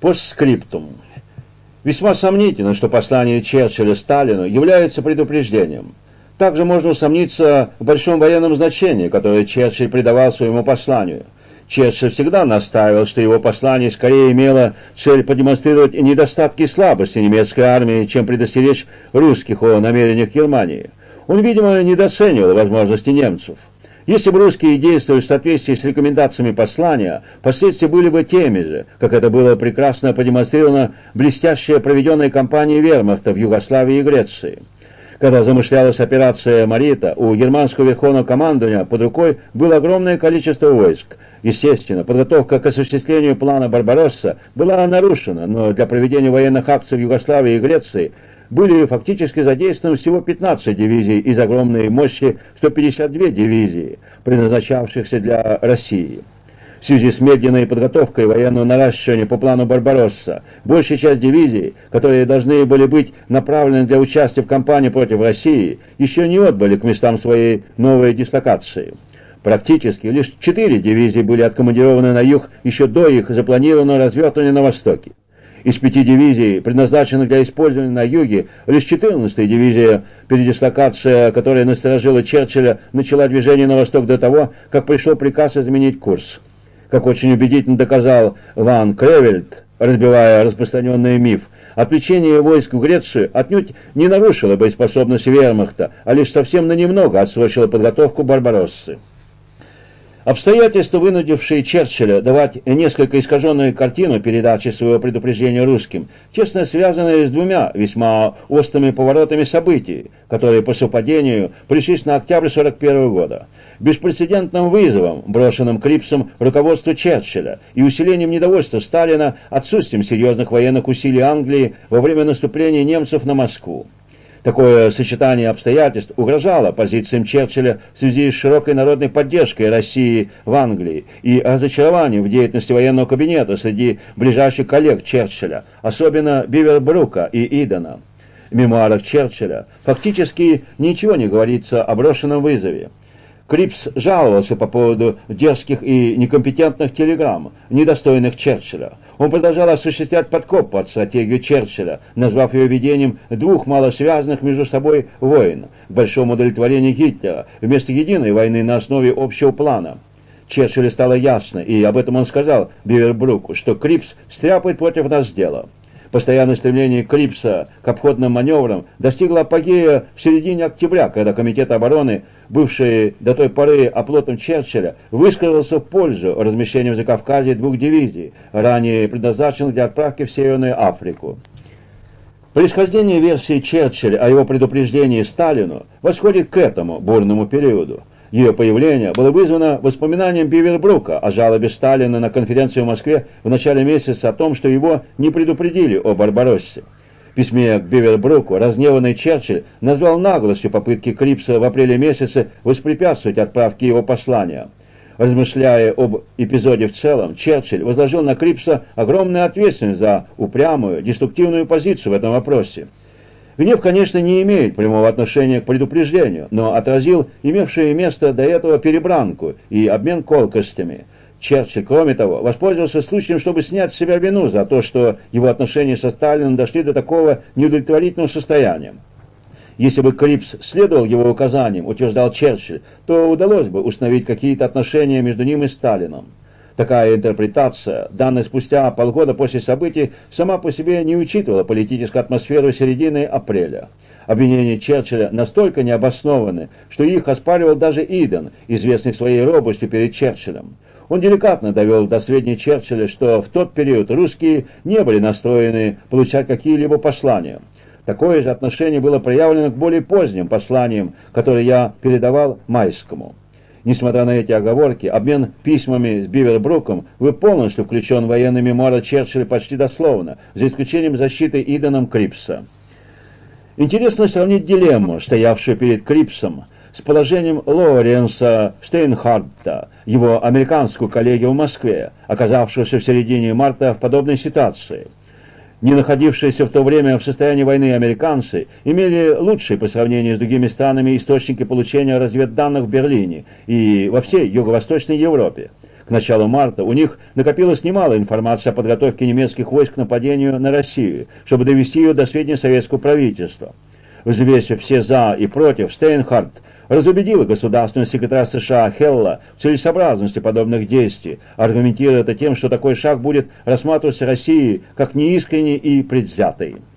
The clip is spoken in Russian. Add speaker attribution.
Speaker 1: Постскриптум. Весьма сомнительно, что послание Черчилля Сталину является предупреждением. Также можно усомниться в большом военном значении, которое Черчилль придавал своему посланию. Черчилль всегда настаивал, что его послание скорее имело цель продемонстрировать недостатки и слабости немецкой армии, чем предостеречь русских о намерениях Германии. Он, видимо, недооценивал возможности немцев. Если бы русские действовали в соответствии с рекомендациями послания, последствия были бы теми же, как это было прекрасно продемонстрировано блестящая проведенная кампания вермахта в Югославии и Греции. Когда замышлялась операция «Марита», у германского верховного командования под рукой было огромное количество войск. Естественно, подготовка к осуществлению плана «Барбаросса» была нарушена, но для проведения военных акций в Югославии и Греции были фактически задействованы всего 15 дивизий из огромной мощи 152 дивизии, предназначавшихся для России. В связи с медленной подготовкой военного наращивания по плану «Барбаросса», большая часть дивизий, которые должны были быть направлены для участия в кампании против России, еще не отбыли к местам своей новой дислокации. Практически лишь четыре дивизии были откомандированы на юг еще до их запланированного развертывания на востоке. Из пяти дивизий, предназначенных для использования на юге, лишь 14-я дивизия, передислокация, которая насторожила Черчилля, начала движение на восток до того, как пришел приказ изменить курс. Как очень убедительно доказал Ван Кревельд, разбивая распространенный миф, отвлечение войск в Грецию отнюдь не нарушило боеспособность вермахта, а лишь совсем на немного отсрочило подготовку Барбароссы. Обстоятельства, вынудившие Черчилля давать несколько искаженную картину передачи своего предупреждения русским, честно связаны с двумя весьма острыми поворотами событий, которые по совпадению пришлись на октябрь 41 года. Беспрецедентным вызовом, брошенным Крипсом руководству Черчилля и усилением недовольства Сталина отсутствием серьезных военных усилий Англии во время наступления немцев на Москву. Такое сочетание обстоятельств угрожало позициям Черчилля в связи с широкой народной поддержкой России в Англии и разочарованием в деятельности военного кабинета среди ближайших коллег Черчилля, особенно Бивербрука и Идена. В мемуарах Черчилля фактически ничего не говорится о брошенном вызове. Крипс жаловался по поводу дерзких и некомпетентных телеграмм, недостойных Черчилля. Он продолжал осуществлять подкоп под стратегию Черчилля, назвав ее ведением двух малосвязанных между собой войн, к большому удовлетворению Гитлера, вместо единой войны на основе общего плана. Черчиллю стало ясно, и об этом он сказал Бивербруку, что Крипс стряпает против нас дело. Постоянное стремление Крипса к обходным маневрам достигло апогея в середине октября, когда Комитет обороны, бывший до той поры оплотом Черчилля, высказался в пользу размещения в Закавказье двух дивизий, ранее предназначенных для отправки в Северную Африку. Происхождение версии Черчилля о его предупреждении Сталину восходит к этому бурному периоду. Ее появление было вызвано воспоминанием Бивербрука о жалобе Сталина на конференцию в Москве в начале месяца о том, что его не предупредили о Барбароссе. В письме к Бивербруку разгневанный Черчилль назвал наглостью попытки Крипса в апреле месяце воспрепятствовать отправке его послания. Размышляя об эпизоде в целом, Черчилль возложил на Крипса огромную ответственность за упрямую, деструктивную позицию в этом вопросе. Гнев, конечно, не имеет прямого отношения к предупреждению, но отразил имевшие место до этого перебранку и обмен колкостями. Черчилль, кроме того, воспользовался случаем, чтобы снять с себя вину за то, что его отношения со Сталином дошли до такого неудовлетворительного состояния. Если бы Крипс следовал его указаниям, утверждал Черчилль, то удалось бы установить какие-то отношения между ним и Сталином. Такая интерпретация, данная спустя полгода после событий, сама по себе не учитывала политическую атмосферу середины апреля. Обвинения Черчилля настолько необоснованы, что их оспаривал даже Иден, известный своей робостью перед Черчиллем. Он деликатно довел до сведения Черчилля, что в тот период русские не были настроены получать какие-либо послания. Такое же отношение было проявлено к более поздним посланиям, которые я передавал Майскому. Несмотря на эти оговорки, обмен письмами с Бивербруком вы полностью включен в военные мемуары Черчилля почти дословно, за исключением защиты Иданом Крипса. Интересно сравнить дилемму, стоявшую перед Крипсом, с положением Лоуренса Стейнхарта, его американскую коллегу в Москве, оказавшегося в середине марта в подобной ситуации – не находившиеся в то время в состоянии войны американцы, имели лучшие по сравнению с другими странами источники получения разведданных в Берлине и во всей Юго-Восточной Европе. К началу марта у них накопилось немало информации о подготовке немецких войск к нападению на Россию, чтобы довести ее до сведения советского правительства. Взвесив все «за» и «против», Стейнхард разубедила государственного секретаря США Хелла в целесообразности подобных действий, аргументируя это тем, что такой шаг будет рассматриваться Россией как неискренний и предвзятый.